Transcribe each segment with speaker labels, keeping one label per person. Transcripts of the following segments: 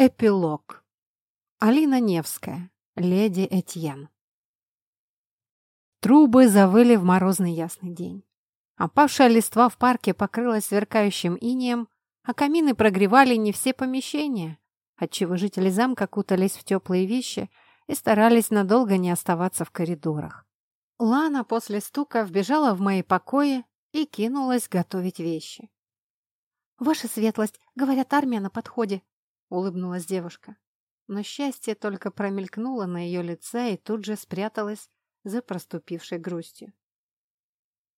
Speaker 1: Эпилог. Алина Невская. Леди Этьен. Трубы завыли в морозный ясный день. Опавшая листва в парке покрылась сверкающим инеем, а камины прогревали не все помещения, отчего жители замка кутались в теплые вещи и старались надолго не оставаться в коридорах. Лана после стука вбежала в мои покои и кинулась готовить вещи.
Speaker 2: «Ваша светлость, говорят, армия на подходе», — улыбнулась девушка.
Speaker 1: Но счастье только промелькнуло на ее лице и тут же спряталось за проступившей грустью.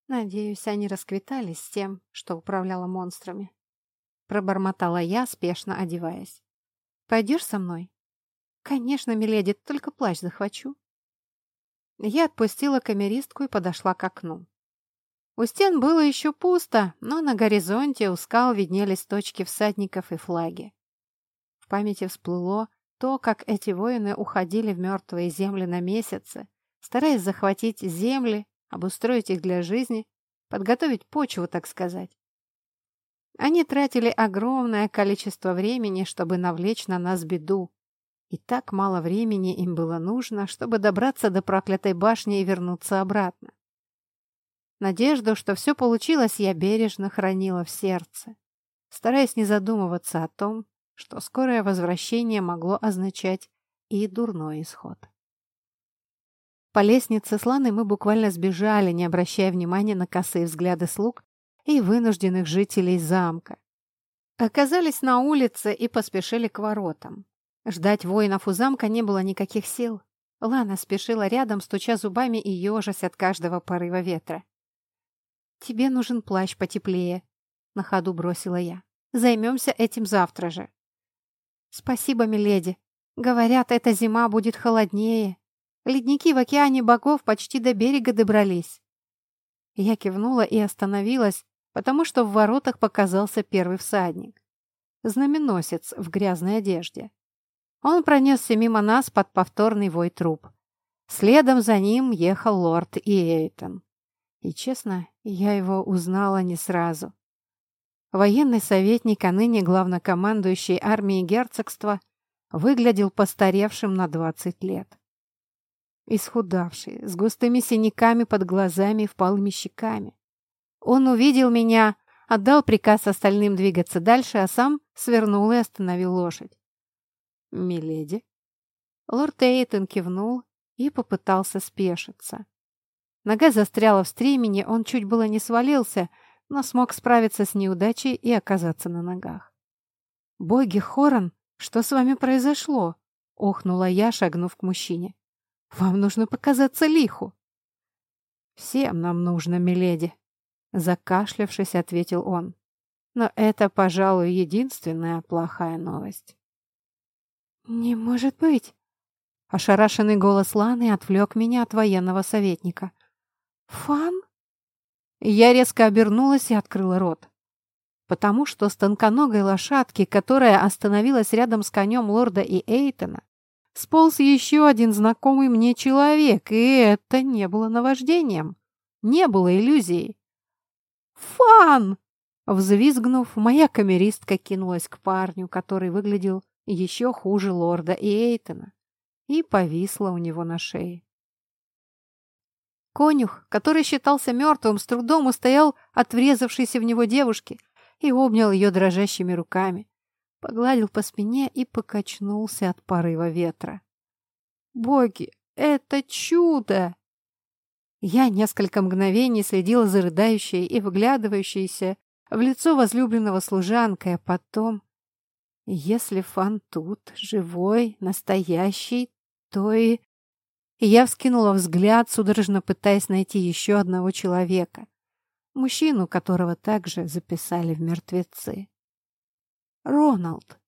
Speaker 1: Надеюсь, они расквитались с тем, что управляло монстрами. Пробормотала я, спешно одеваясь. «Пойдешь со мной?» «Конечно, миледи, только плащ захвачу». Я отпустила камеристку и подошла к окну. У стен было еще пусто, но на горизонте у скал виднелись точки всадников и флаги. Памяти всплыло то, как эти воины уходили в мертвые земли на месяцы, стараясь захватить земли, обустроить их для жизни, подготовить почву, так сказать. Они тратили огромное количество времени, чтобы навлечь на нас беду. И так мало времени им было нужно, чтобы добраться до проклятой башни и вернуться обратно. Надежду, что все получилось, я бережно хранила в сердце, стараясь не задумываться о том, что скорое возвращение могло означать и дурной исход. По лестнице с Ланой мы буквально сбежали, не обращая внимания на косые взгляды слуг и вынужденных жителей замка. Оказались на улице и поспешили к воротам. Ждать воинов у замка не было никаких сил. Лана спешила рядом, стуча зубами и ежась от каждого порыва ветра. «Тебе нужен плащ потеплее», — на ходу бросила я. «Займемся этим завтра же». «Спасибо, миледи. Говорят, эта зима будет холоднее. Ледники в океане богов почти до берега добрались». Я кивнула и остановилась, потому что в воротах показался первый всадник. Знаменосец в грязной одежде. Он пронесся мимо нас под повторный вой труп. Следом за ним ехал лорд Иэйтон. И, честно, я его узнала не сразу. Военный советник, а ныне главнокомандующий армией герцогства, выглядел постаревшим на 20 лет. Исхудавший, с густыми синяками под глазами и впалыми щеками. Он увидел меня, отдал приказ остальным двигаться дальше, а сам свернул и остановил лошадь. «Миледи?» Лорд Эйтон кивнул и попытался спешиться. Нога застряла в стремени, он чуть было не свалился, но смог справиться с неудачей и оказаться на ногах. «Боги, Хорон, что с вами произошло?» — охнула я, шагнув к мужчине. «Вам нужно показаться лиху». «Всем нам нужно, миледи», — закашлявшись, ответил он. «Но это, пожалуй, единственная плохая новость».
Speaker 2: «Не может быть!»
Speaker 1: Ошарашенный голос Ланы отвлек меня от военного советника.
Speaker 2: «Фан?»
Speaker 1: Я резко обернулась и открыла рот. Потому что с тонконогой лошадки, которая остановилась рядом с конем лорда и Эйтона, сполз еще один знакомый мне человек, и это не было наваждением, не было иллюзией. «Фан!» Взвизгнув, моя камеристка кинулась к парню, который выглядел еще хуже лорда и Эйтона, и повисла у него на шее. Конюх, который считался мертвым, с трудом устоял от врезавшейся в него девушки и обнял ее дрожащими руками, погладил по спине и покачнулся от порыва ветра. «Боги, это чудо!» Я несколько мгновений следила за рыдающей и выглядывающейся в лицо возлюбленного служанкой, а потом... Если Фан тут, живой, настоящий, то и и я вскинула взгляд, судорожно пытаясь найти еще одного человека. Мужчину, которого также записали в мертвецы. Роналд.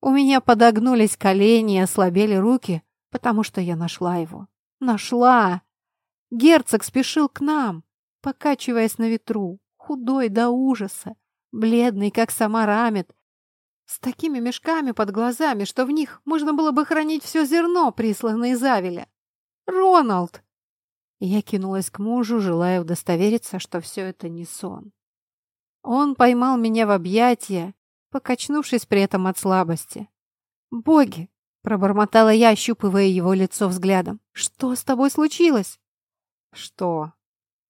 Speaker 1: У меня подогнулись колени и ослабели руки, потому что я нашла его. Нашла! Герцог спешил к нам, покачиваясь на ветру, худой до ужаса, бледный, как сама Рамет, с такими мешками под глазами, что в них можно было бы хранить все зерно, присланное из Авеля. «Роналд!» Я кинулась к мужу, желая удостовериться, что все это не сон. Он поймал меня в объятия, покачнувшись при этом от слабости, «Боги!» — пробормотала я, ощупывая его лицо взглядом. «Что с тобой случилось?» «Что?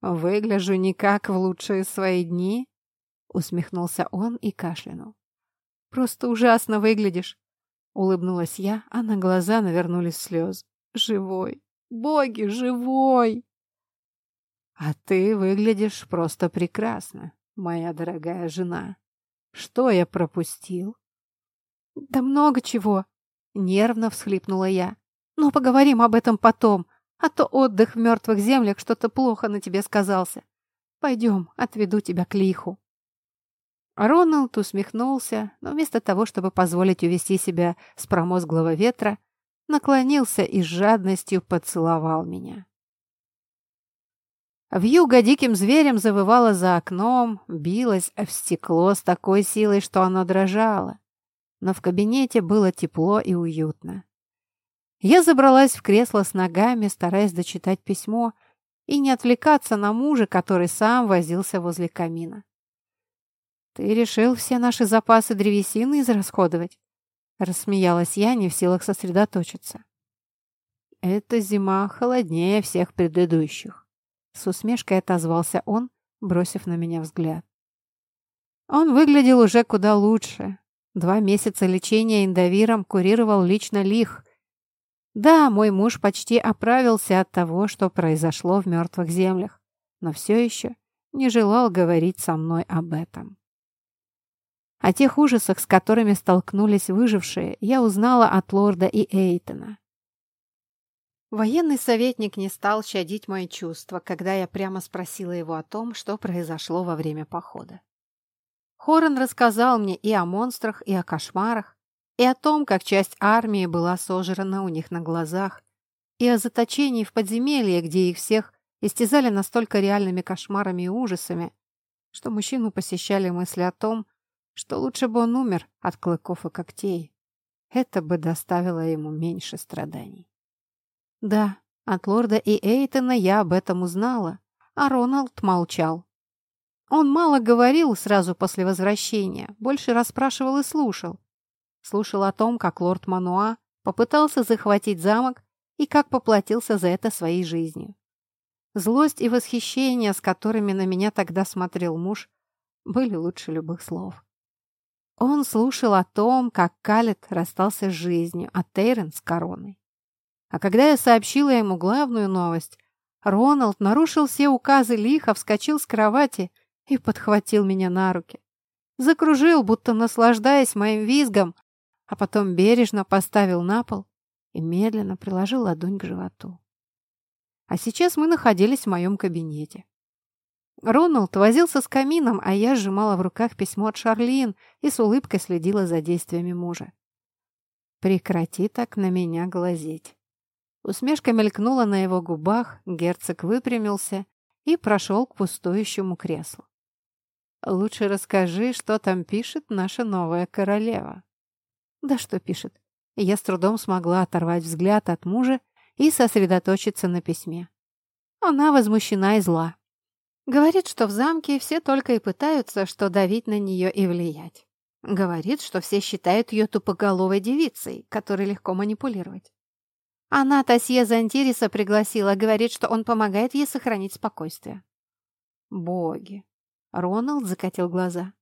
Speaker 1: Выгляжу не как в лучшие свои дни?» — усмехнулся он и кашлянул. «Просто ужасно выглядишь!» — улыбнулась я, а на глаза навернулись слезы. «Живой! Боги, живой!» «А ты выглядишь просто прекрасно, моя дорогая жена. Что я пропустил?»
Speaker 2: «Да много чего!» — нервно всхлипнула я. «Но поговорим об этом потом, а то отдых в мертвых землях что-то плохо на тебе сказался. Пойдем, отведу тебя к лиху».
Speaker 1: Роналд усмехнулся, но вместо того, чтобы позволить увести себя с промозглого ветра, наклонился и с жадностью поцеловал меня. Вьюга диким зверем завывала за окном, билась в стекло с такой силой, что оно дрожало. Но в кабинете было тепло и уютно. Я забралась в кресло с ногами, стараясь дочитать письмо и не отвлекаться на мужа, который сам возился возле камина. «Ты решил все наши запасы древесины израсходовать?» Рассмеялась я, не в силах сосредоточиться. «Эта зима холоднее всех предыдущих», — с усмешкой отозвался он, бросив на меня взгляд. Он выглядел уже куда лучше. Два месяца лечения индовиром курировал лично Лих. Да, мой муж почти оправился от того, что произошло в мертвых землях, но все еще не желал говорить со мной об этом. О тех ужасах, с которыми столкнулись выжившие, я узнала от лорда и Эйтона. Военный советник не стал щадить мои чувства, когда я прямо спросила его о том, что произошло во время похода. Хорон рассказал мне и о монстрах, и о кошмарах, и о том, как часть армии была сожрана у них на глазах, и о заточении в подземелье, где их всех истязали настолько реальными кошмарами и ужасами, что мужчину посещали мысли о том, что лучше бы он умер от клыков и когтей. Это бы доставило ему меньше страданий. Да, от лорда и Эйтона я об этом узнала, а Роналд молчал. Он мало говорил сразу после возвращения, больше расспрашивал и слушал. Слушал о том, как лорд Мануа попытался захватить замок и как поплатился за это своей жизнью. Злость и восхищение, с которыми на меня тогда смотрел муж, были лучше любых слов. Он слушал о том, как Калет расстался с жизнью, а Тейрон с короной. А когда я сообщила ему главную новость, Роналд нарушил все указы лихо, вскочил с кровати и подхватил меня на руки. Закружил, будто наслаждаясь моим визгом, а потом бережно поставил на пол и медленно приложил ладонь к животу. А сейчас мы находились в моем кабинете. Роналд возился с камином, а я сжимала в руках письмо от Шарлин и с улыбкой следила за действиями мужа. «Прекрати так на меня глазеть». Усмешка мелькнула на его губах, герцог выпрямился и прошел к пустующему креслу. «Лучше расскажи, что там пишет наша новая королева». «Да что пишет?» Я с трудом смогла оторвать взгляд от мужа и сосредоточиться на письме. Она возмущена и зла. Говорит, что в замке все только и пытаются, что давить на нее и влиять. Говорит, что все считают ее тупоголовой девицей, которой легко манипулировать. Она Тасье Зантириса пригласила, говорит, что он помогает ей сохранить спокойствие. Боги! Роналд закатил глаза.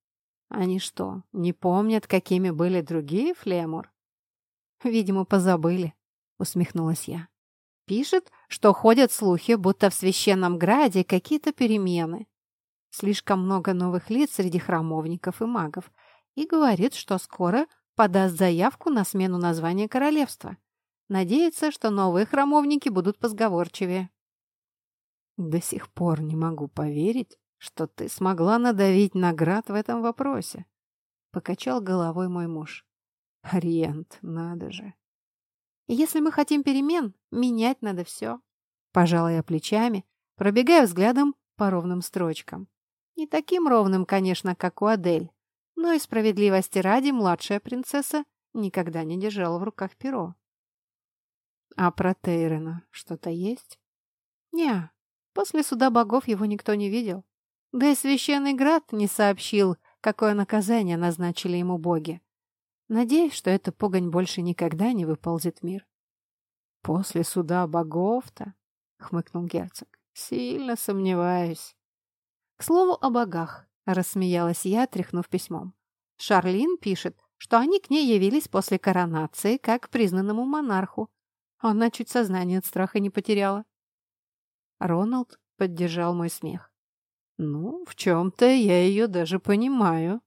Speaker 1: Они что, не помнят, какими были другие Флемур? Видимо, позабыли, усмехнулась я. Пишет, что ходят слухи, будто в священном граде какие-то перемены. Слишком много новых лиц среди храмовников и магов. И говорит, что скоро подаст заявку на смену названия королевства. Надеется, что новые храмовники будут позговорчивее. До сих пор не могу поверить, что ты смогла надавить на град в этом вопросе. Покачал головой мой муж. Ориент, надо же. Если мы хотим перемен, менять надо все. Пожала я плечами, пробегая взглядом по ровным строчкам. Не таким ровным, конечно, как у Адель, но и справедливости ради младшая принцесса никогда не держала в руках перо. А про Тейрена что-то есть? Не, после суда богов его никто не видел. Да и священный град не сообщил, какое наказание назначили ему боги. Надеюсь, что эта погонь больше никогда не выползет в мир.
Speaker 2: После суда богов-то, хмыкнул герцог, сильно сомневаюсь.
Speaker 1: К слову о богах, рассмеялась я, тряхнув письмом. Шарлин пишет, что они к ней явились после коронации, как к признанному монарху. Она чуть сознание от страха не потеряла. Роналд поддержал мой смех.
Speaker 2: «Ну, в чем-то я ее даже понимаю».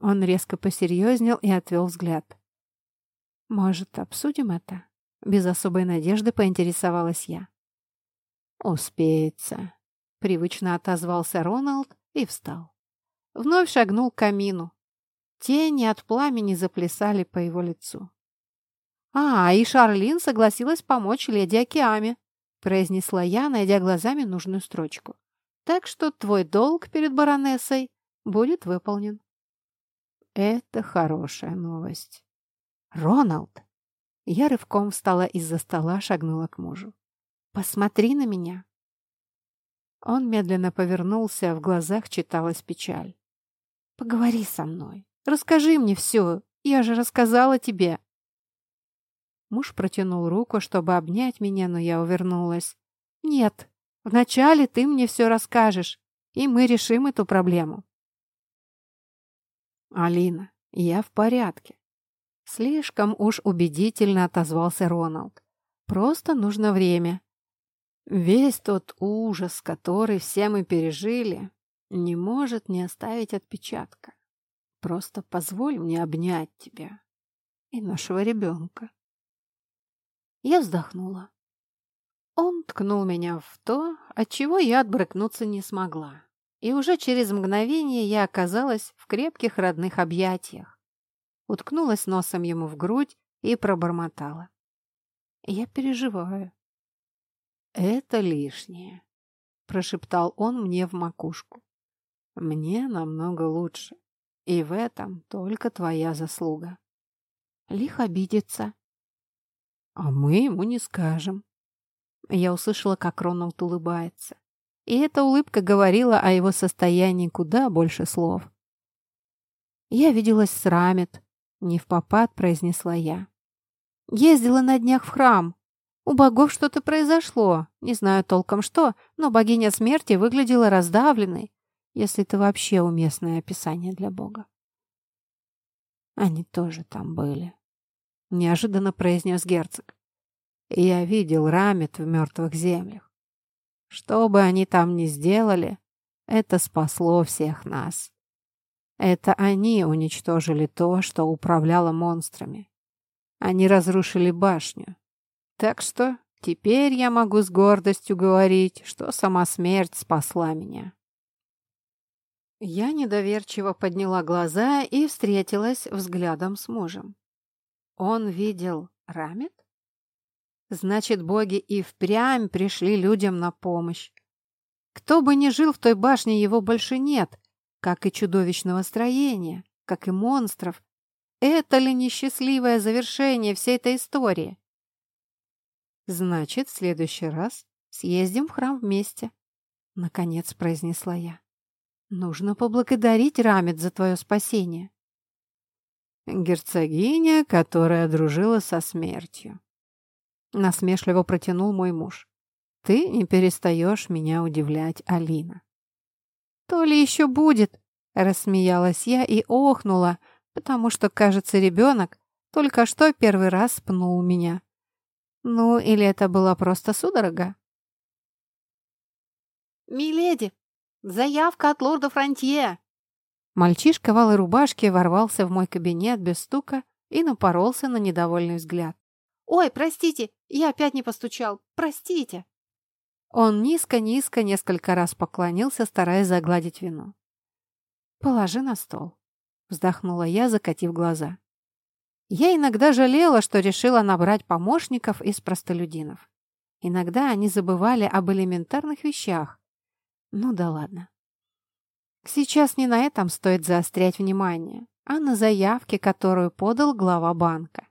Speaker 1: Он резко посерьезнел и отвел взгляд. «Может, обсудим это?» Без особой надежды поинтересовалась я.
Speaker 2: «Успеется», — привычно отозвался Роналд и встал.
Speaker 1: Вновь шагнул к камину. Тени от пламени заплясали по его лицу. «А, и Шарлин согласилась помочь леди Океаме», произнесла я, найдя глазами нужную строчку. «Так что твой долг перед баронессой будет выполнен».
Speaker 2: «Это хорошая новость».
Speaker 1: «Роналд!» Я рывком встала из-за стола, шагнула к мужу. «Посмотри на меня!» Он медленно повернулся, в глазах читалась печаль. «Поговори со мной. Расскажи мне все. Я же рассказала тебе». Муж протянул руку, чтобы обнять меня, но я увернулась. «Нет, вначале ты мне все расскажешь, и мы решим эту проблему».
Speaker 2: «Алина, я в порядке». Слишком уж убедительно отозвался Роналд. «Просто нужно время. Весь тот ужас, который все мы пережили, не может не оставить отпечатка. Просто позволь мне обнять тебя и нашего ребенка».
Speaker 1: Я вздохнула. Он ткнул меня в то, от чего я отбрыкнуться не смогла. И уже через мгновение я оказалась в крепких родных объятиях. Уткнулась носом ему в грудь и пробормотала. Я переживаю.
Speaker 2: «Это лишнее», — прошептал он мне в макушку. «Мне намного лучше, и в этом только твоя заслуга».
Speaker 1: Лих обидится.
Speaker 2: А мы ему не скажем.
Speaker 1: Я услышала, как Роналд улыбается. И эта улыбка говорила о его состоянии куда больше слов. «Я виделась с Рамет», — не в попад произнесла я. «Ездила на днях в храм. У богов что-то произошло. Не знаю толком что, но богиня смерти выглядела раздавленной, если это вообще уместное описание для бога».
Speaker 2: Они тоже там были. — неожиданно произнес герцог. «Я видел Рамет в мертвых землях. Что бы они там ни сделали, это спасло всех нас. Это они уничтожили то, что управляло монстрами. Они разрушили башню. Так что теперь я могу с гордостью говорить, что сама смерть спасла меня».
Speaker 1: Я недоверчиво подняла глаза и встретилась взглядом с мужем. Он видел Рамет? Значит, боги и впрямь пришли людям на помощь. Кто бы ни жил в той башне, его больше нет, как и чудовищного строения, как и монстров. Это ли несчастливое завершение всей этой истории? Значит, в следующий раз съездим в храм вместе, — наконец произнесла я. Нужно поблагодарить Рамет за твое спасение.
Speaker 2: Герцогиня, которая дружила со смертью. Насмешливо протянул мой муж. Ты не перестаешь меня удивлять, Алина.
Speaker 1: То ли еще будет, рассмеялась я и охнула, потому что, кажется, ребенок только что первый раз пнул меня. Ну, или это была просто судорога? «Миледи, заявка от лорда Фронтье!» Мальчишка в алой рубашке ворвался в мой кабинет без стука и напоролся на недовольный взгляд. «Ой, простите, я опять не постучал. Простите!» Он низко-низко несколько раз поклонился, стараясь загладить вину. «Положи на стол», — вздохнула я, закатив глаза. Я иногда жалела, что решила набрать помощников из простолюдинов. Иногда они забывали об элементарных вещах. Ну да ладно. Сейчас не на этом стоит заострять внимание, а на заявке, которую подал глава банка.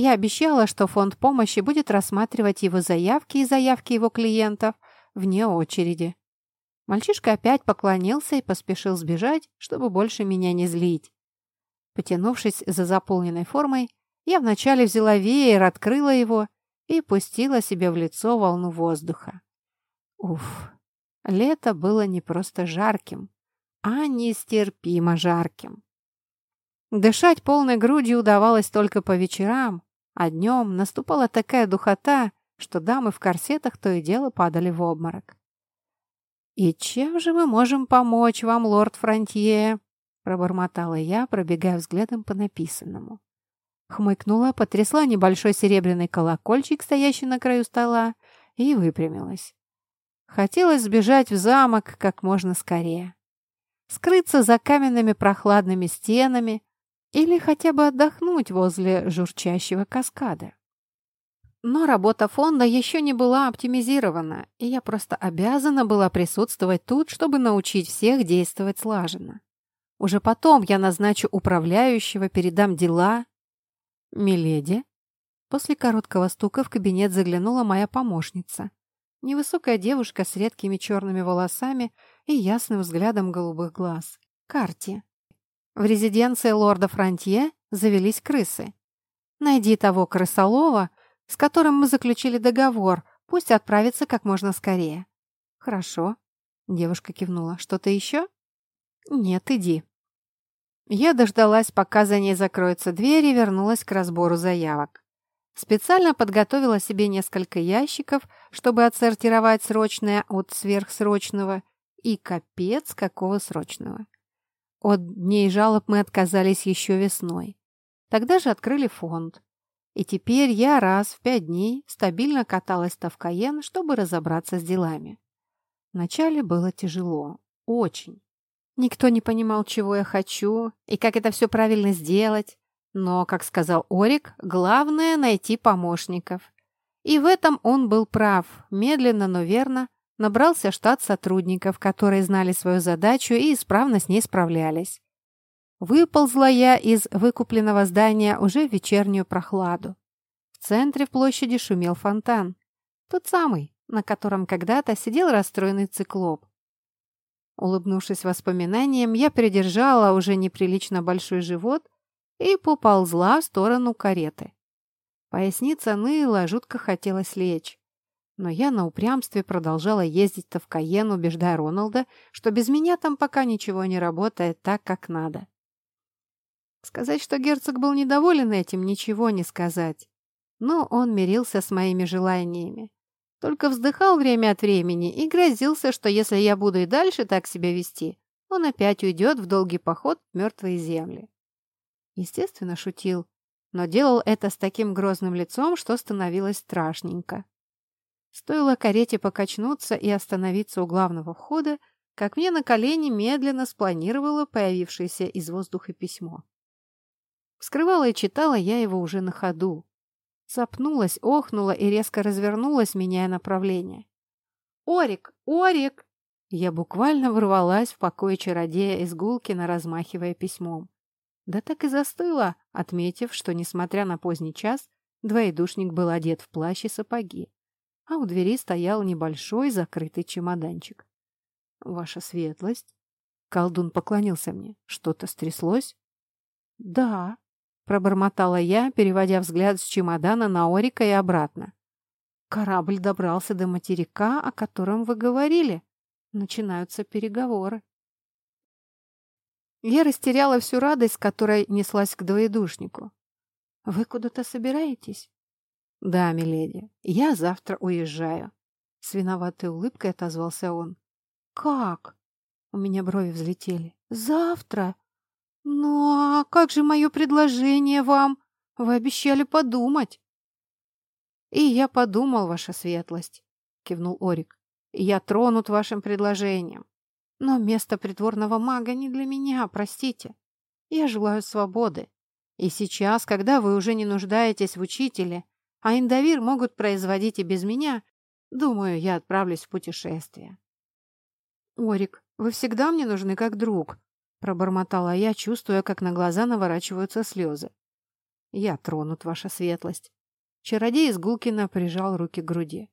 Speaker 1: Я обещала, что фонд помощи будет рассматривать его заявки и заявки его клиентов вне очереди. Мальчишка опять поклонился и поспешил сбежать, чтобы больше меня не злить. Потянувшись за заполненной формой, я вначале взяла веер, открыла его и пустила себе в лицо волну воздуха. Уф, лето было не просто жарким, а нестерпимо жарким. Дышать полной грудью удавалось только по вечерам, а днем наступала такая духота, что дамы в корсетах то и дело падали в обморок. «И чем же мы можем помочь вам, лорд Фронтье?» пробормотала я, пробегая взглядом по написанному. Хмыкнула, потрясла небольшой серебряный колокольчик, стоящий на краю стола, и выпрямилась. Хотелось сбежать в замок как можно скорее. Скрыться за каменными прохладными стенами или хотя бы отдохнуть возле журчащего каскада. Но работа фонда еще не была оптимизирована, и я просто обязана была присутствовать тут, чтобы научить всех действовать слаженно. Уже потом я назначу управляющего, передам дела. Миледи. После короткого стука в кабинет заглянула моя помощница. Невысокая девушка с редкими черными волосами и ясным взглядом голубых глаз. Карти. В резиденции лорда Фронтье завелись крысы. Найди того крысолова, с которым мы заключили договор, пусть отправится как можно скорее. Хорошо. Девушка кивнула. Что-то еще? Нет, иди. Я дождалась, пока за ней закроется дверь и вернулась к разбору заявок. Специально подготовила себе несколько ящиков, чтобы отсортировать срочное от сверхсрочного и капец какого срочного. От дней жалоб мы отказались еще весной. Тогда же открыли фонд. И теперь я раз в пять дней стабильно каталась в Тавкаен, чтобы разобраться с делами. Вначале было тяжело. Очень. Никто не понимал, чего я хочу и как это все правильно сделать. Но, как сказал Орик, главное – найти помощников. И в этом он был прав. Медленно, но верно набрался штат сотрудников, которые знали свою задачу и исправно с ней справлялись. Выползла я из выкупленного здания уже в вечернюю прохладу. В центре площади шумел фонтан. Тот самый, на котором когда-то сидел расстроенный циклоп. Улыбнувшись воспоминаниям, я придержала уже неприлично большой живот и поползла в сторону кареты. Поясница ныла, жутко хотелось лечь. Но я на упрямстве продолжала ездить-то в Каен, убеждая Роналда, что без меня там пока ничего не работает так, как надо. Сказать, что герцог был недоволен этим, ничего не сказать. Но он мирился с моими желаниями. Только вздыхал время от времени и грозился, что если я буду и дальше так себя вести, он опять уйдет в долгий поход в мертвые земли. Естественно, шутил, но делал это с таким грозным лицом, что становилось страшненько. Стоило карете покачнуться и остановиться у главного входа, как мне на колени медленно спланировало появившееся из воздуха письмо. Вскрывала и читала я его уже на ходу, Запнулась, охнула и резко развернулась, меняя направление. «Орик! Орик!» Я буквально ворвалась в покое чародея из Гулкина, размахивая письмом. Да так и застыла, отметив, что, несмотря на поздний час, двоедушник был одет в плащ и сапоги, а у двери стоял небольшой закрытый чемоданчик. «Ваша светлость?» Колдун поклонился мне. «Что-то стряслось?» «Да», Пробормотала я, переводя взгляд с чемодана на Орика и обратно. Корабль добрался до материка, о котором вы говорили. Начинаются переговоры. Я растеряла всю радость, которая неслась к двоедушнику. «Вы куда-то собираетесь?» «Да, миледи, я завтра уезжаю», — с виноватой улыбкой отозвался он. «Как?» — у меня брови взлетели. «Завтра? «Ну а как же мое предложение вам? Вы обещали подумать». «И я подумал, ваша светлость», — кивнул Орик. «Я тронут вашим предложением. Но место придворного мага не для меня, простите. Я желаю свободы. И сейчас, когда вы уже не нуждаетесь в учителе, а индовир могут производить и без меня, думаю, я отправлюсь в путешествие». «Орик, вы всегда мне нужны как друг», Пробормотала я, чувствуя, как на глаза наворачиваются слезы. «Я тронут, ваша светлость». Чародей из Гулкина прижал руки к груди.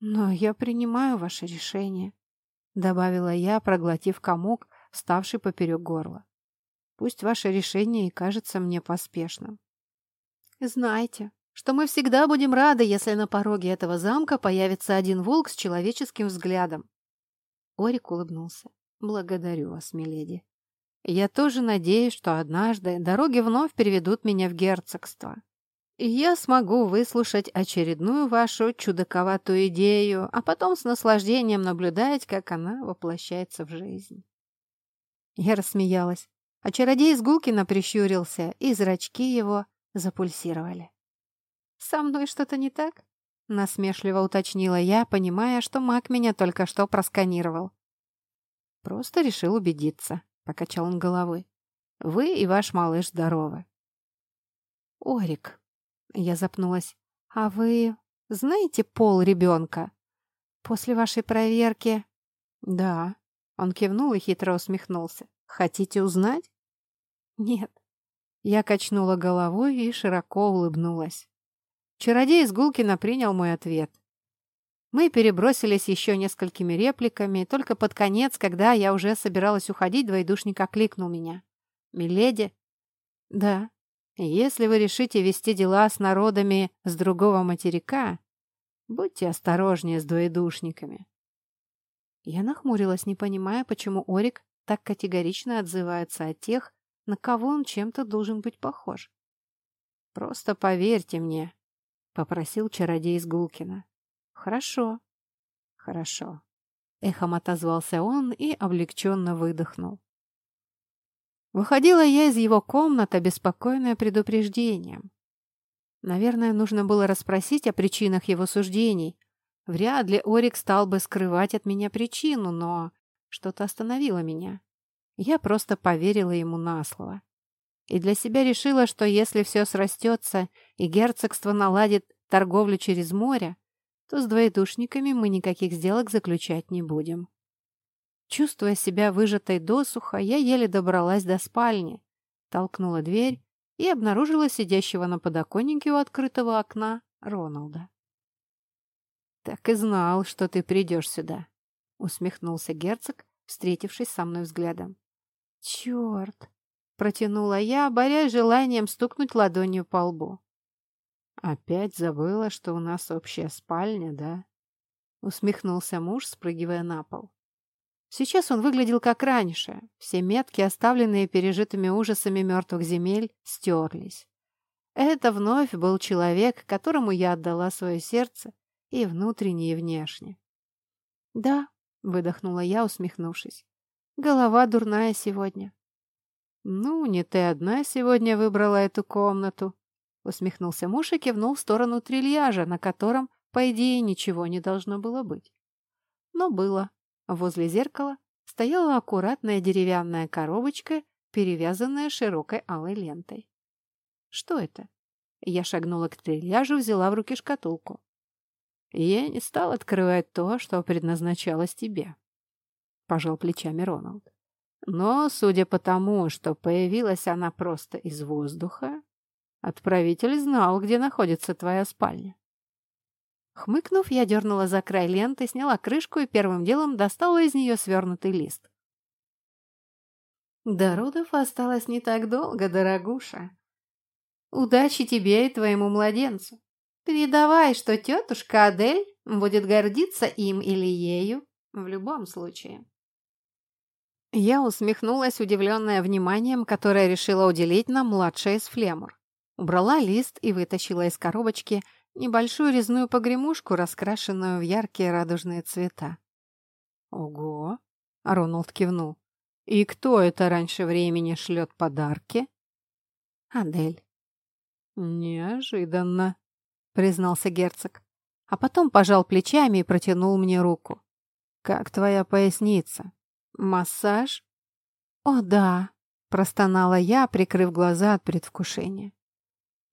Speaker 1: «Но я принимаю ваше решение», — добавила я, проглотив комок, ставший поперек горла. Пусть ваше решение и кажется мне поспешным.
Speaker 2: Знайте, что мы всегда будем рады, если на пороге этого замка появится один волк с человеческим взглядом.
Speaker 1: Орик улыбнулся. Благодарю вас, миледи. Я тоже надеюсь, что однажды дороги вновь переведут меня в герцогство. И я смогу выслушать очередную вашу чудаковатую идею, а потом с наслаждением наблюдать, как она воплощается в жизнь. Я рассмеялась, а чародей из Гулкина прищурился, и зрачки его запульсировали. «Со мной что-то не так?» — насмешливо уточнила я, понимая, что маг меня только что просканировал. «Просто решил убедиться», покачал он головой. Вы и ваш малыш здоровы. Орик, я запнулась. А вы знаете пол ребенка? После вашей проверки... Да. Он кивнул и хитро усмехнулся. Хотите узнать? Нет. Я качнула головой и широко улыбнулась. Чародей из Гулкина принял мой ответ. Мы перебросились еще несколькими репликами, только под конец, когда я уже собиралась уходить, двоедушник окликнул меня. «Миледи?» «Да. Если вы решите вести дела с народами с другого материка, будьте осторожнее с двоедушниками». Я нахмурилась, не понимая, почему Орик так категорично отзывается о тех, на кого он чем-то должен быть похож. «Просто поверьте мне», — попросил чародей из Гулкина. «Хорошо, хорошо», — эхом отозвался он и облегченно выдохнул. Выходила я из его комнаты, обеспокоенная предупреждением. Наверное, нужно было расспросить о причинах его суждений. Вряд ли Орик стал бы скрывать от меня причину, но что-то остановило меня. Я просто поверила ему на слово. И для себя решила, что если все срастется и герцогство наладит торговлю через море, то с двоедушниками мы никаких сделок заключать не будем. Чувствуя себя выжатой досуха, я еле добралась до спальни, толкнула дверь и обнаружила сидящего на подоконнике у открытого окна Роналда. «Так и знал, что ты придешь сюда», — усмехнулся герцог, встретившись со мной взглядом. «Черт!» — протянула я, борясь желанием стукнуть ладонью по лбу. «Опять забыла, что у нас общая спальня, да?» Усмехнулся муж, спрыгивая на пол. Сейчас он выглядел как раньше. Все метки, оставленные пережитыми ужасами мертвых земель, стерлись. Это вновь был человек, которому я отдала свое сердце и внутренне, и внешне. «Да», — выдохнула я, усмехнувшись. «Голова дурная сегодня». «Ну, не ты одна сегодня выбрала эту комнату», Усмехнулся муж и кивнул в сторону трильяжа, на котором, по идее, ничего не должно было быть. Но было. Возле зеркала стояла аккуратная деревянная коробочка, перевязанная широкой алой лентой. Что это? Я шагнула к трильяжу, взяла в руки шкатулку. Я не стал открывать то, что предназначалось тебе. Пожал плечами Роналд. Но, судя по тому, что появилась она просто из воздуха, Отправитель знал, где находится твоя спальня. Хмыкнув, я дернула за край ленты, сняла крышку и первым делом достала из нее свернутый лист. До родов осталось не так долго, дорогуша. Удачи тебе и твоему младенцу. Передавай, что тетушка Адель будет гордиться им или ею в любом случае. Я усмехнулась, удивленная вниманием, которое решила уделить нам младшая из флемур. Убрала лист и вытащила из коробочки небольшую резную погремушку, раскрашенную в яркие радужные цвета. «Ого!» — Роналд кивнул. «И кто это раньше времени шлет подарки?» «Адель». «Неожиданно», — признался герцог. А потом пожал плечами и протянул мне руку. «Как твоя поясница? Массаж?» «О, да», — простонала я, прикрыв глаза от предвкушения.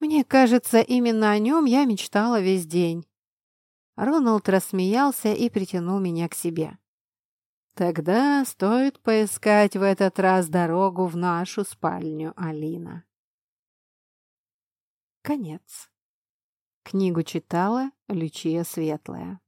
Speaker 1: Мне кажется, именно о нем я мечтала весь день. Роналд рассмеялся и притянул меня к себе. Тогда стоит поискать в этот раз дорогу в нашу спальню, Алина. Конец. Книгу читала Лючия Светлая.